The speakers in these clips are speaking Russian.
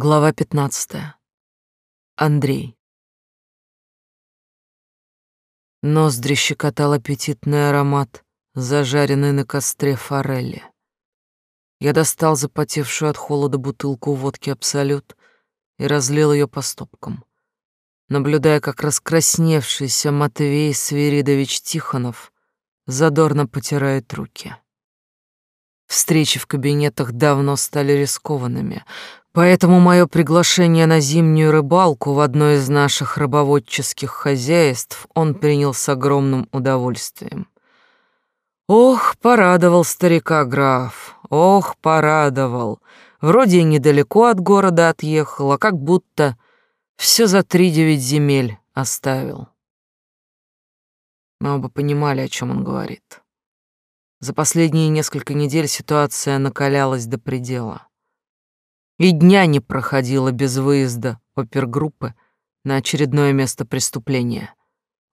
Глава 15. Андрей. Ноздри щекотал аппетитный аромат, зажаренный на костре форели. Я достал запотевшую от холода бутылку водки «Абсолют» и разлил ее по стопкам, наблюдая, как раскрасневшийся Матвей Свиридович Тихонов задорно потирает руки. Встречи в кабинетах давно стали рискованными, поэтому мое приглашение на зимнюю рыбалку в одно из наших рыбоводческих хозяйств он принял с огромным удовольствием. Ох, порадовал старика граф, ох, порадовал. Вроде и недалеко от города отъехал, а как будто все за три девять земель оставил. Мы оба понимали, о чем он говорит. За последние несколько недель ситуация накалялась до предела. И дня не проходило без выезда опергруппы на очередное место преступления.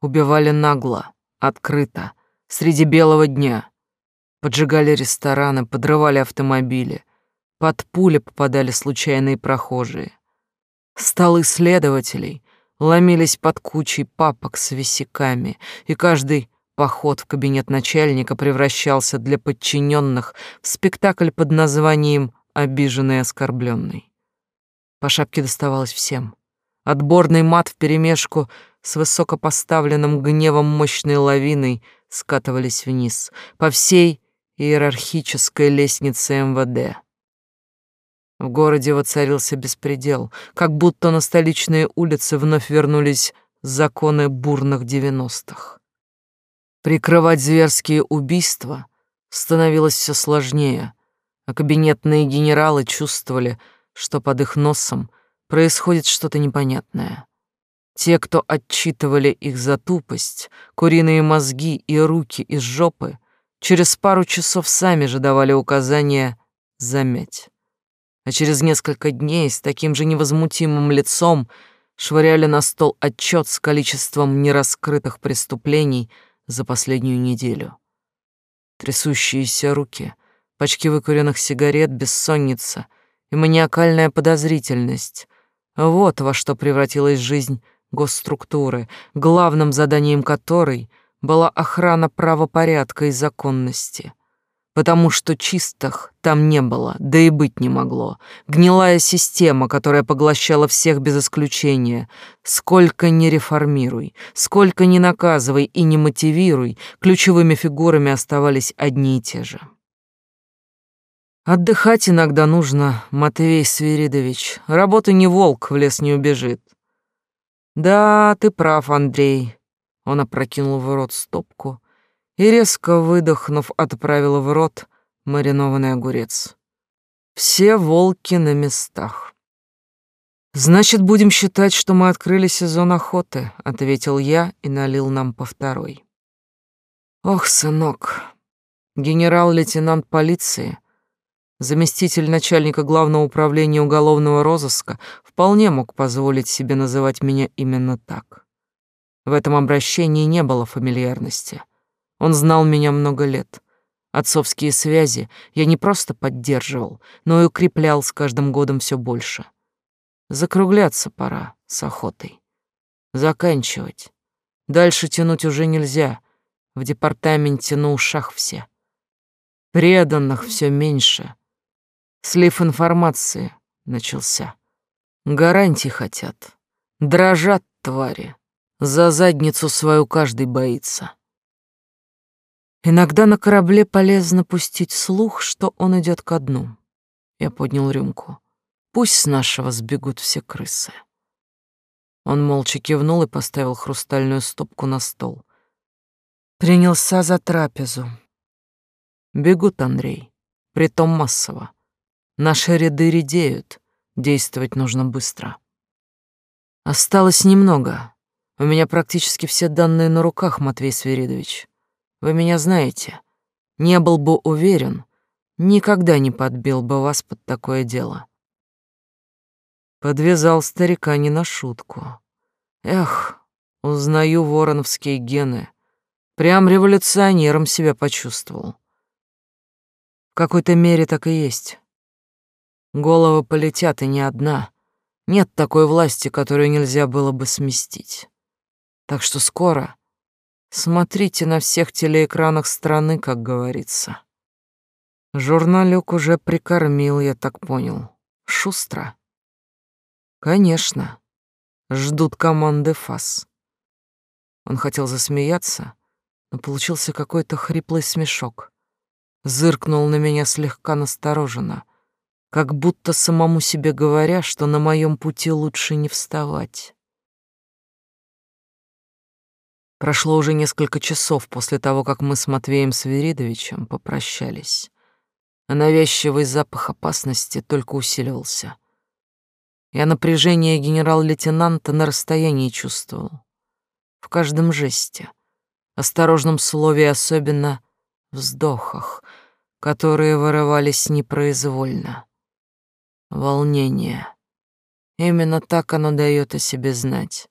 Убивали нагло, открыто, среди белого дня. Поджигали рестораны, подрывали автомобили. Под пули попадали случайные прохожие. Столы следователей ломились под кучей папок с висяками, и каждый Поход в кабинет начальника превращался для подчиненных в спектакль под названием «Обиженный и оскорбленный». По шапке доставалось всем. Отборный мат вперемешку с высокопоставленным гневом мощной лавиной скатывались вниз по всей иерархической лестнице МВД. В городе воцарился беспредел, как будто на столичные улицы вновь вернулись законы бурных девяностых. Прикрывать зверские убийства становилось все сложнее, а кабинетные генералы чувствовали, что под их носом происходит что-то непонятное. Те, кто отчитывали их за тупость, куриные мозги и руки из жопы, через пару часов сами же давали указания замять. А через несколько дней с таким же невозмутимым лицом швыряли на стол отчет с количеством нераскрытых преступлений — за последнюю неделю. Трясущиеся руки, пачки выкуренных сигарет, бессонница и маниакальная подозрительность — вот во что превратилась жизнь госструктуры, главным заданием которой была охрана правопорядка и законности — потому что чистых там не было, да и быть не могло. Гнилая система, которая поглощала всех без исключения. Сколько ни реформируй, сколько ни наказывай и не мотивируй, ключевыми фигурами оставались одни и те же. Отдыхать иногда нужно, Матвей Свиридович. Работа не волк, в лес не убежит. Да, ты прав, Андрей. Он опрокинул в рот стопку, и, резко выдохнув, отправила в рот маринованный огурец. Все волки на местах. «Значит, будем считать, что мы открыли сезон охоты», — ответил я и налил нам по второй. «Ох, сынок, генерал-лейтенант полиции, заместитель начальника главного управления уголовного розыска, вполне мог позволить себе называть меня именно так. В этом обращении не было фамильярности». Он знал меня много лет. Отцовские связи я не просто поддерживал, но и укреплял с каждым годом все больше. Закругляться пора с охотой. Заканчивать. Дальше тянуть уже нельзя. В департаменте на ушах все. Преданных все меньше. Слив информации начался. Гарантий хотят. Дрожат твари. За задницу свою каждый боится. Иногда на корабле полезно пустить слух, что он идет ко дну. Я поднял рюмку. Пусть с нашего сбегут все крысы. Он молча кивнул и поставил хрустальную стопку на стол. Принялся за трапезу. Бегут, Андрей, притом массово. Наши ряды редеют, действовать нужно быстро. Осталось немного. У меня практически все данные на руках, Матвей Свиридович. Вы меня знаете. Не был бы уверен, никогда не подбил бы вас под такое дело. Подвязал старика не на шутку. Эх, узнаю вороновские гены. Прям революционером себя почувствовал. В какой-то мере так и есть. Головы полетят, и не одна, Нет такой власти, которую нельзя было бы сместить. Так что скоро смотрите на всех телеэкранах страны, как говорится. Журналюк уже прикормил, я так понял. Шустро. Конечно. Ждут команды ФАС. Он хотел засмеяться, но получился какой-то хриплый смешок. Зыркнул на меня слегка настороженно, как будто самому себе говоря, что на моем пути лучше не вставать. Прошло уже несколько часов после того, как мы с Матвеем Свиридовичем попрощались а навязчивый запах опасности только усиливался. Я напряжение генерал-лейтенанта на расстоянии чувствовал. В каждом жесте, осторожном слове, особенно вздохах, которые вырывались непроизвольно. Волнение. Именно так оно дает о себе знать.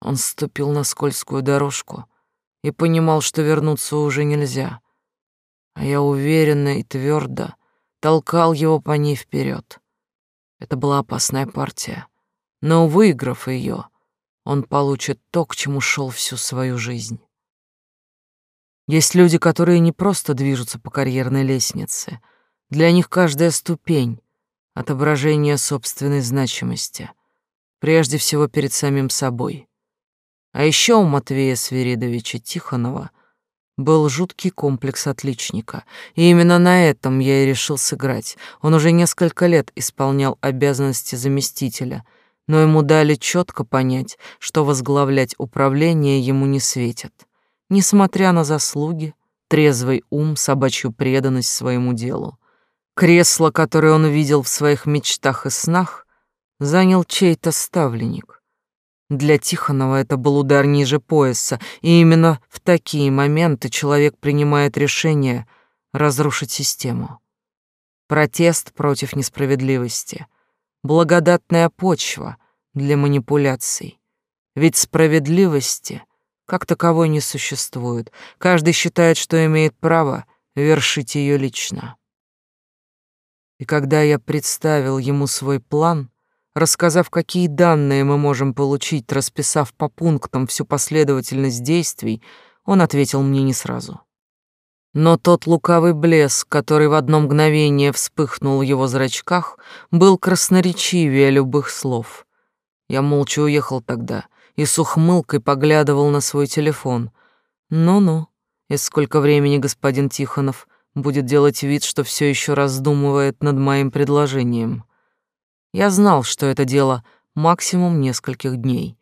Он ступил на скользкую дорожку и понимал, что вернуться уже нельзя — а я уверенно и твердо толкал его по ней вперед. Это была опасная партия, но, выиграв ее, он получит то, к чему шел всю свою жизнь. Есть люди, которые не просто движутся по карьерной лестнице. Для них каждая ступень — отображение собственной значимости, прежде всего перед самим собой. А еще у Матвея Свиридовича Тихонова был жуткий комплекс отличника, и именно на этом я и решил сыграть. Он уже несколько лет исполнял обязанности заместителя, но ему дали четко понять, что возглавлять управление ему не светит. Несмотря на заслуги, трезвый ум, собачью преданность своему делу. Кресло, которое он видел в своих мечтах и снах, занял чей-то ставленник. Для Тихонова это был удар ниже пояса, и именно в такие моменты человек принимает решение разрушить систему. Протест против несправедливости, благодатная почва для манипуляций. Ведь справедливости как таковой не существует. Каждый считает, что имеет право вершить ее лично. И когда я представил ему свой план — Рассказав, какие данные мы можем получить, расписав по пунктам всю последовательность действий, он ответил мне не сразу. Но тот лукавый блеск, который в одно мгновение вспыхнул в его зрачках, был красноречивее любых слов. Я молча уехал тогда и с ухмылкой поглядывал на свой телефон. Ну-ну, и сколько времени господин Тихонов будет делать вид, что все еще раздумывает над моим предложением. Я знал, что это дело максимум нескольких дней.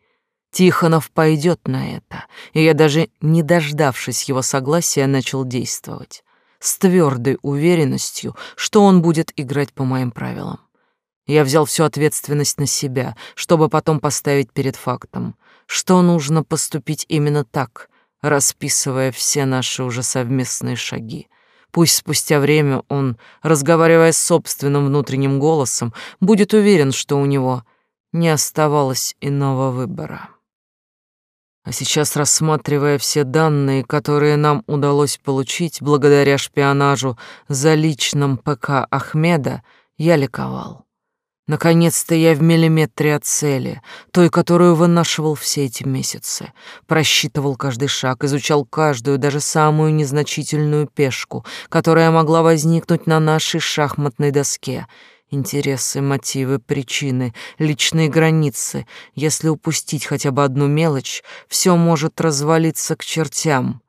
Тихонов пойдет на это, и я даже не дождавшись его согласия, начал действовать с твердой уверенностью, что он будет играть по моим правилам. Я взял всю ответственность на себя, чтобы потом поставить перед фактом, что нужно поступить именно так, расписывая все наши уже совместные шаги. Пусть спустя время он, разговаривая с собственным внутренним голосом, будет уверен, что у него не оставалось иного выбора. А сейчас, рассматривая все данные, которые нам удалось получить благодаря шпионажу за личным ПК Ахмеда, я ликовал. Наконец-то я в миллиметре от цели, той, которую вынашивал все эти месяцы. Просчитывал каждый шаг, изучал каждую, даже самую незначительную пешку, которая могла возникнуть на нашей шахматной доске. Интересы, мотивы, причины, личные границы. Если упустить хотя бы одну мелочь, все может развалиться к чертям.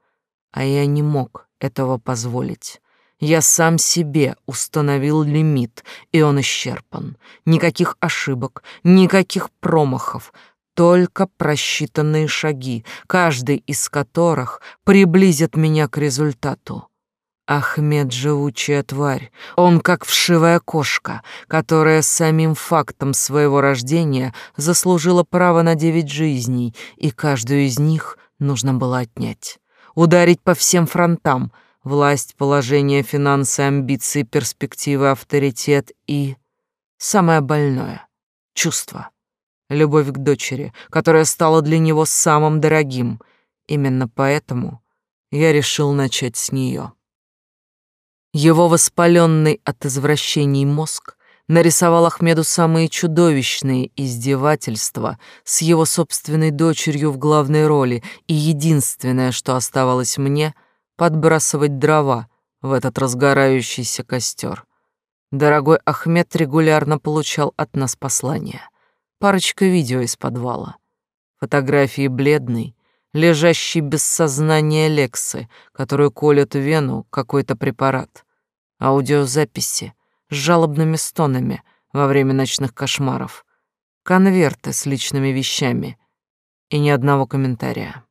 А я не мог этого позволить. Я сам себе установил лимит, и он исчерпан. Никаких ошибок, никаких промахов, только просчитанные шаги, каждый из которых приблизит меня к результату. Ахмед — живучая тварь. Он как вшивая кошка, которая самим фактом своего рождения заслужила право на девять жизней, и каждую из них нужно было отнять. Ударить по всем фронтам — власть, положение, финансы, амбиции, перспективы, авторитет и... Самое больное — чувство. Любовь к дочери, которая стала для него самым дорогим. Именно поэтому я решил начать с нее. Его воспаленный от извращений мозг нарисовал Ахмеду самые чудовищные издевательства с его собственной дочерью в главной роли, и единственное, что оставалось мне — подбрасывать дрова в этот разгорающийся костер. Дорогой Ахмед регулярно получал от нас послания. Парочка видео из подвала. Фотографии бледной, лежащей без сознания Лексы, которую колет в вену какой-то препарат. Аудиозаписи с жалобными стонами во время ночных кошмаров. Конверты с личными вещами. И ни одного комментария.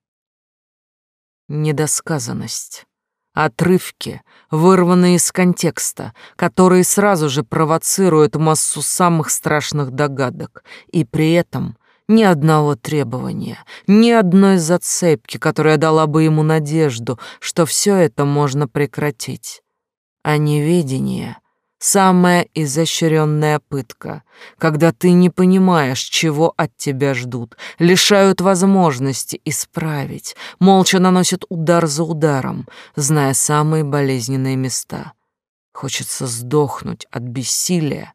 Недосказанность. Отрывки, вырванные из контекста, которые сразу же провоцируют массу самых страшных догадок, и при этом ни одного требования, ни одной зацепки, которая дала бы ему надежду, что все это можно прекратить. А неведение — самая изощренная пытка, когда ты не понимаешь, чего от тебя ждут, лишают возможности исправить, молча наносят удар за ударом, зная самые болезненные места. Хочется сдохнуть от бессилия,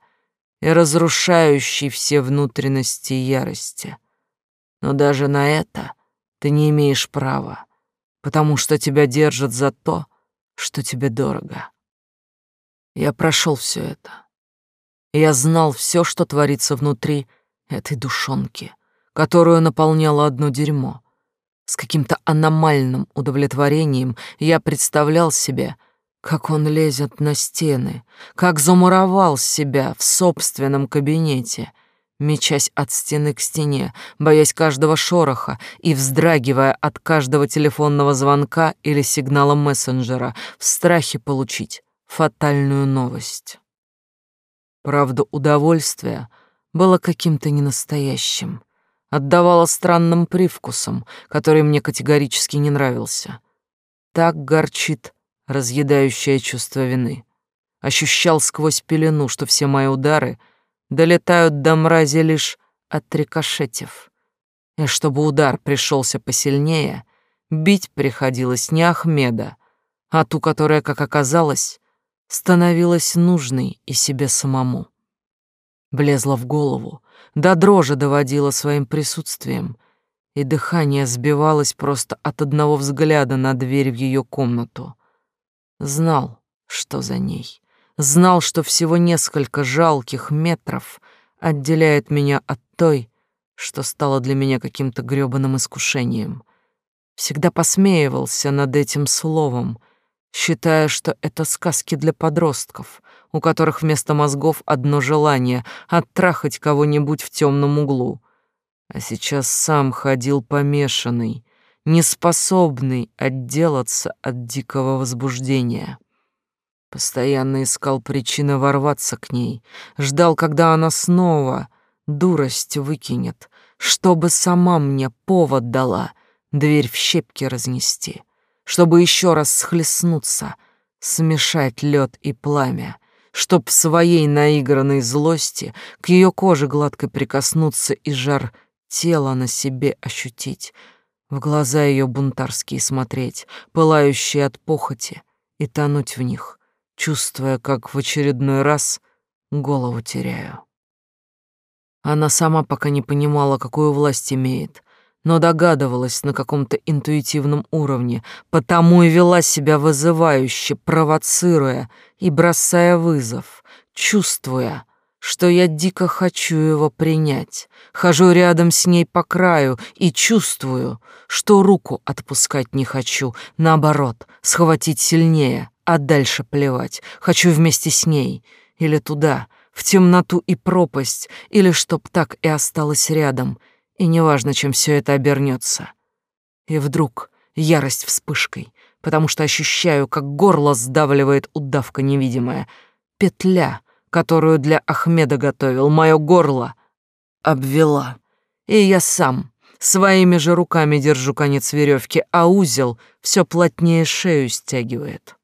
и разрушающей все внутренности ярости. Но даже на это ты не имеешь права, потому что тебя держат за то, что тебе дорого. Я прошел все это. Я знал все, что творится внутри этой душонки, которую наполняло одно дерьмо. С каким-то аномальным удовлетворением я представлял себе — как он лезет на стены, как замуровал себя в собственном кабинете, мечась от стены к стене, боясь каждого шороха и вздрагивая от каждого телефонного звонка или сигнала мессенджера в страхе получить фатальную новость. Правда, удовольствие было каким-то ненастоящим, отдавало странным привкусом, который мне категорически не нравился. Так горчит разъедающее чувство вины. Ощущал сквозь пелену, что все мои удары долетают до мрази лишь от рикошетев. И чтобы удар пришелся посильнее, бить приходилось не Ахмеда, а ту, которая, как оказалось, становилась нужной и себе самому. Влезла в голову, до дрожи доводила своим присутствием, и дыхание сбивалось просто от одного взгляда на дверь в ее комнату. Знал, что за ней. Знал, что всего несколько жалких метров отделяет меня от той, что стало для меня каким-то грёбаным искушением. Всегда посмеивался над этим словом, считая, что это сказки для подростков, у которых вместо мозгов одно желание — оттрахать кого-нибудь в темном углу. А сейчас сам ходил помешанный, неспособный отделаться от дикого возбуждения. Постоянно искал причины ворваться к ней, ждал, когда она снова дурость выкинет, чтобы сама мне повод дала дверь в щепки разнести, чтобы еще раз схлестнуться, смешать лед и пламя, чтоб в своей наигранной злости к ее коже гладко прикоснуться и жар тела на себе ощутить, в глаза ее бунтарские смотреть, пылающие от похоти, и тонуть в них, чувствуя, как в очередной раз голову теряю. Она сама пока не понимала, какую власть имеет, но догадывалась на каком-то интуитивном уровне, потому и вела себя вызывающе, провоцируя и бросая вызов, чувствуя, что я дико хочу его принять. Хожу рядом с ней по краю и чувствую, что руку отпускать не хочу, наоборот, схватить сильнее, а дальше плевать. Хочу вместе с ней или туда, в темноту и пропасть, или чтоб так и осталось рядом, и неважно, чем все это обернется. И вдруг ярость вспышкой, потому что ощущаю, как горло сдавливает удавка невидимая, петля — которую для Ахмеда готовил, мое горло обвела. И я сам своими же руками держу конец веревки, а узел все плотнее шею стягивает.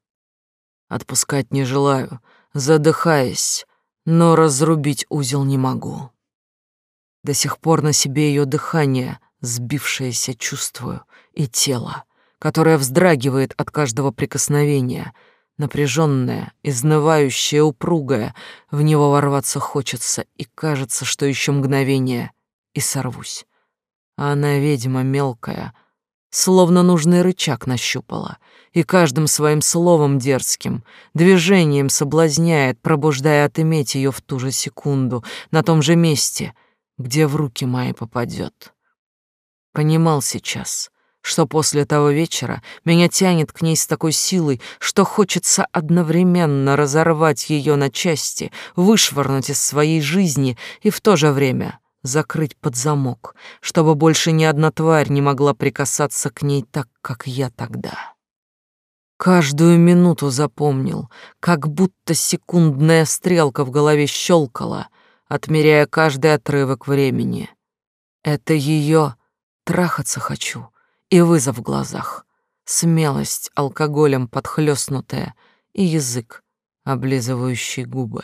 Отпускать не желаю, задыхаясь, но разрубить узел не могу. До сих пор на себе ее дыхание, сбившееся чувствую, и тело, которое вздрагивает от каждого прикосновения — напряженная, изнывающая, упругая. В него ворваться хочется, и кажется, что еще мгновение, и сорвусь. А она ведьма мелкая, словно нужный рычаг нащупала, и каждым своим словом дерзким, движением соблазняет, пробуждая отыметь ее в ту же секунду, на том же месте, где в руки мои попадет. Понимал сейчас, что после того вечера меня тянет к ней с такой силой, что хочется одновременно разорвать ее на части, вышвырнуть из своей жизни и в то же время закрыть под замок, чтобы больше ни одна тварь не могла прикасаться к ней так, как я тогда. Каждую минуту запомнил, как будто секундная стрелка в голове щелкала, отмеряя каждый отрывок времени. Это ее трахаться хочу — и вызов в глазах, смелость алкоголем подхлёстнутая. И язык, облизывающий губы.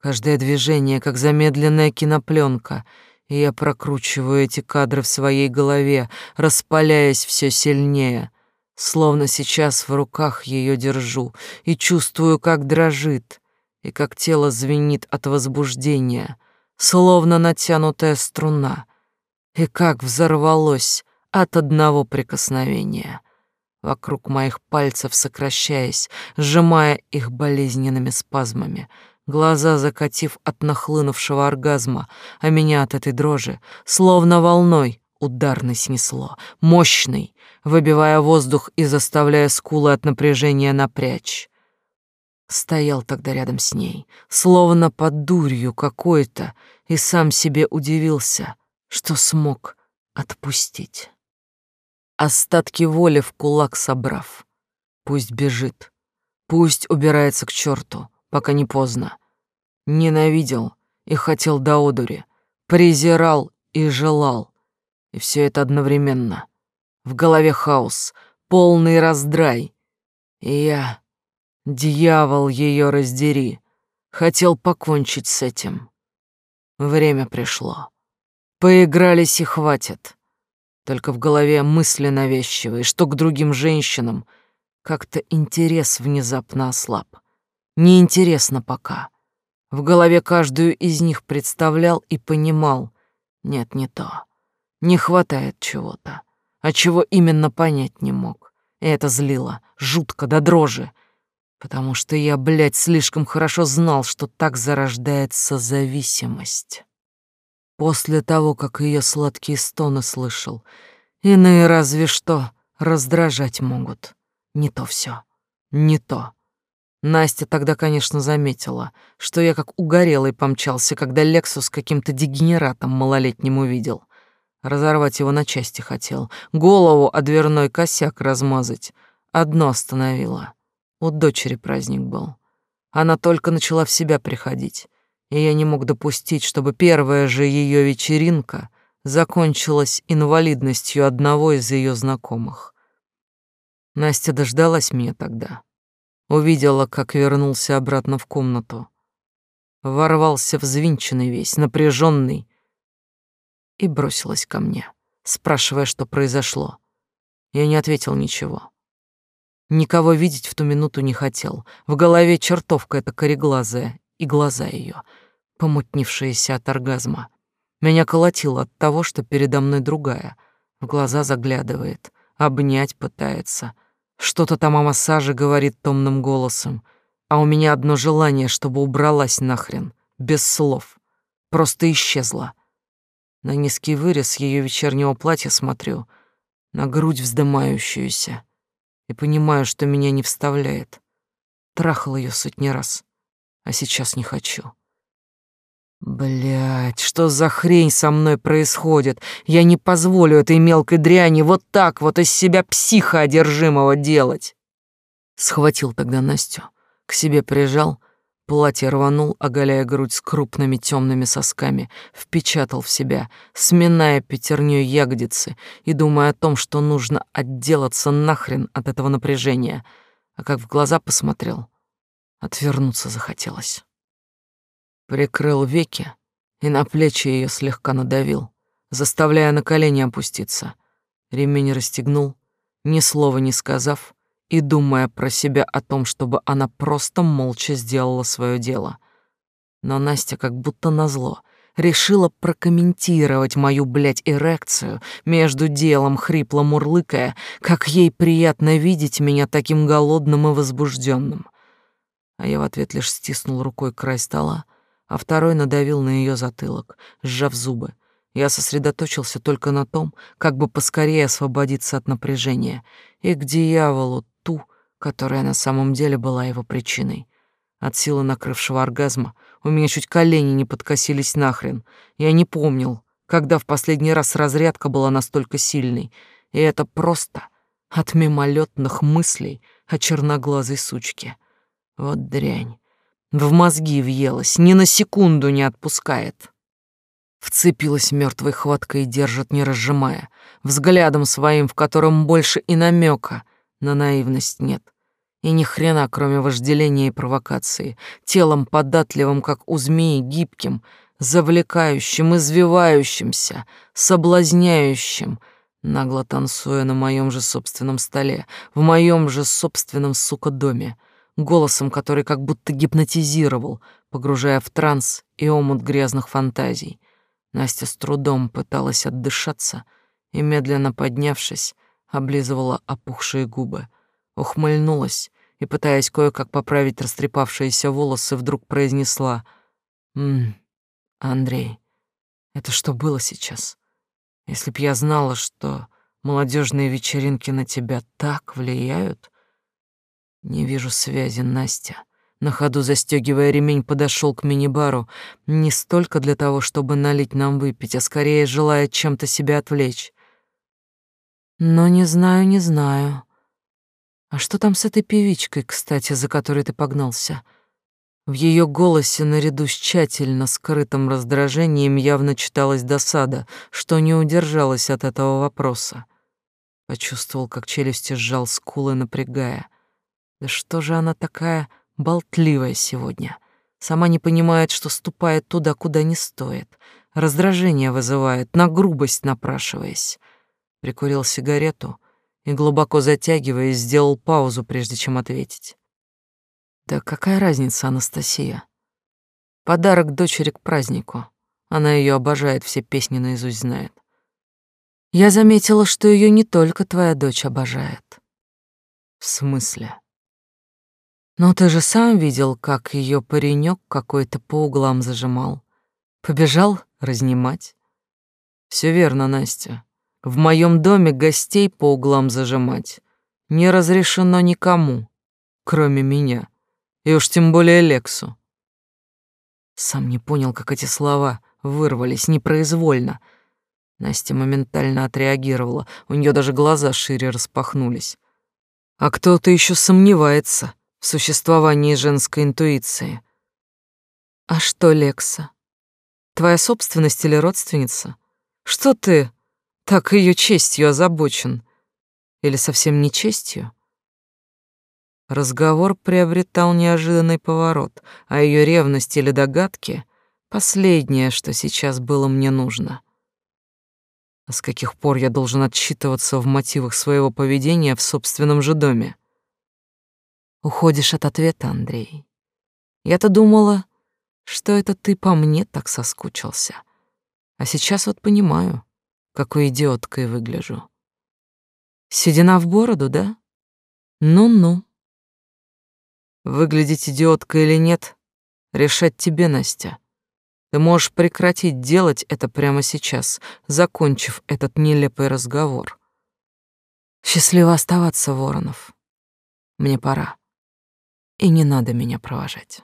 Каждое движение, как замедленная кинопленка, и я прокручиваю эти кадры в своей голове, распаляясь все сильнее, словно сейчас в руках ее держу. И чувствую, как дрожит, и как тело звенит от возбуждения, словно натянутая струна, и как взорвалось от одного прикосновения. Вокруг моих пальцев сокращаясь, сжимая их болезненными спазмами, глаза закатив от нахлынувшего оргазма, а меня от этой дрожи, словно волной, ударный снесло, мощный, выбивая воздух и заставляя скулы от напряжения напрячь. Стоял тогда рядом с ней, словно под дурью какой-то, и сам себе удивился, что смог отпустить остатки воли в кулак собрав. Пусть бежит, пусть убирается к черту, пока не поздно. Ненавидел и хотел до одури, презирал и желал, и все это одновременно. В голове хаос, полный раздрай, и я, дьявол ее раздери, хотел покончить с этим. Время пришло. Поигрались и хватит. Только в голове мысли навязчивые, что к другим женщинам как-то интерес внезапно ослаб. Неинтересно пока. В голове каждую из них представлял и понимал. Нет, не то. Не хватает чего-то. А чего именно понять не мог. И это злило, жутко, до дрожи. Потому что я, блядь, слишком хорошо знал, что так зарождается зависимость. После того, как ее сладкие стоны слышал, иные разве что раздражать могут. Не то все, не то. Настя тогда, конечно, заметила, что я как угорелый помчался, когда Лексус каким-то дегенератом малолетним увидел. Разорвать его на части хотел, голову о дверной косяк размазать. Одно остановило. У дочери праздник был. Она только начала в себя приходить и я не мог допустить, чтобы первая же ее вечеринка закончилась инвалидностью одного из ее знакомых. Настя дождалась меня тогда. Увидела, как вернулся обратно в комнату. Ворвался взвинченный весь, напряженный, и бросилась ко мне, спрашивая, что произошло. Я не ответил ничего. Никого видеть в ту минуту не хотел. В голове чертовка эта кореглазая и глаза ее, помутнившиеся от оргазма. Меня колотило от того, что передо мной другая, в глаза заглядывает, обнять пытается. Что-то там о массаже говорит томным голосом, а у меня одно желание, чтобы убралась нахрен, без слов, просто исчезла. На низкий вырез ее вечернего платья смотрю, на грудь вздымающуюся, и понимаю, что меня не вставляет. Трахал ее сотни раз а сейчас не хочу. Блять, что за хрень со мной происходит? Я не позволю этой мелкой дряни вот так вот из себя психа одержимого делать. Схватил тогда Настю, к себе прижал, платье рванул, оголяя грудь с крупными темными сосками, впечатал в себя, сминая пятерню ягодицы и думая о том, что нужно отделаться нахрен от этого напряжения, а как в глаза посмотрел — Отвернуться захотелось. Прикрыл веки и на плечи ее слегка надавил, заставляя на колени опуститься. Ремень расстегнул, ни слова не сказав, и думая про себя о том, чтобы она просто молча сделала свое дело. Но Настя как будто назло решила прокомментировать мою, блядь, эрекцию, между делом хрипло мурлыкая, как ей приятно видеть меня таким голодным и возбужденным. А я в ответ лишь стиснул рукой край стола, а второй надавил на ее затылок, сжав зубы. Я сосредоточился только на том, как бы поскорее освободиться от напряжения и к дьяволу которая на самом деле была его причиной. От силы накрывшего оргазма у меня чуть колени не подкосились нахрен. Я не помнил, когда в последний раз разрядка была настолько сильной, и это просто от мимолетных мыслей о черноглазой сучке. Вот дрянь. В мозги въелась, ни на секунду не отпускает. Вцепилась мертвой хваткой и держит, не разжимая, взглядом своим, в котором больше и намека на наивность нет. И ни хрена, кроме вожделения и провокации, телом податливым, как у змеи, гибким, завлекающим, извивающимся, соблазняющим, нагло танцуя на моем же собственном столе, в моем же собственном, сука, доме, голосом, который как будто гипнотизировал, погружая в транс и омут грязных фантазий. Настя с трудом пыталась отдышаться и, медленно поднявшись, облизывала опухшие губы — ухмыльнулась и, пытаясь кое-как поправить растрепавшиеся волосы, вдруг произнесла «Ммм, Андрей, это что было сейчас? Если б я знала, что молодежные вечеринки на тебя так влияют...» «Не вижу связи, Настя». На ходу застегивая ремень, подошел к мини-бару не столько для того, чтобы налить нам выпить, а скорее желая чем-то себя отвлечь. Но не знаю, не знаю. А что там с этой певичкой, кстати, за которой ты погнался? В ее голосе наряду с тщательно скрытым раздражением явно читалась досада, что не удержалась от этого вопроса. Почувствовал, как челюсти сжал скулы, напрягая. Да что же она такая болтливая сегодня? Сама не понимает, что ступает туда, куда не стоит. Раздражение вызывает, на грубость напрашиваясь. Прикурил сигарету — и, глубоко затягиваясь, сделал паузу, прежде чем ответить. «Да какая разница, Анастасия? Подарок дочери к празднику. Она ее обожает, все песни наизусть знает. Я заметила, что ее не только твоя дочь обожает. В смысле? Но ты же сам видел, как ее паренек какой-то по углам зажимал. Побежал разнимать. Все верно, Настя. В моем доме гостей по углам зажимать не разрешено никому, кроме меня, и уж тем более Лексу. Сам не понял, как эти слова вырвались непроизвольно. Настя моментально отреагировала, у нее даже глаза шире распахнулись. А кто-то еще сомневается в существовании женской интуиции. А что, Лекса? Твоя собственность или родственница? Что ты так ее честью озабочен. Или совсем не честью? Разговор приобретал неожиданный поворот, а ее ревность или догадки — последнее, что сейчас было мне нужно. А с каких пор я должен отчитываться в мотивах своего поведения в собственном же доме? Уходишь от ответа, Андрей. Я-то думала, что это ты по мне так соскучился. А сейчас вот понимаю — какой идиоткой выгляжу. Седина в бороду, да? Ну-ну. Выглядеть идиоткой или нет, решать тебе, Настя. Ты можешь прекратить делать это прямо сейчас, закончив этот нелепый разговор. Счастливо оставаться, Воронов. Мне пора. И не надо меня провожать.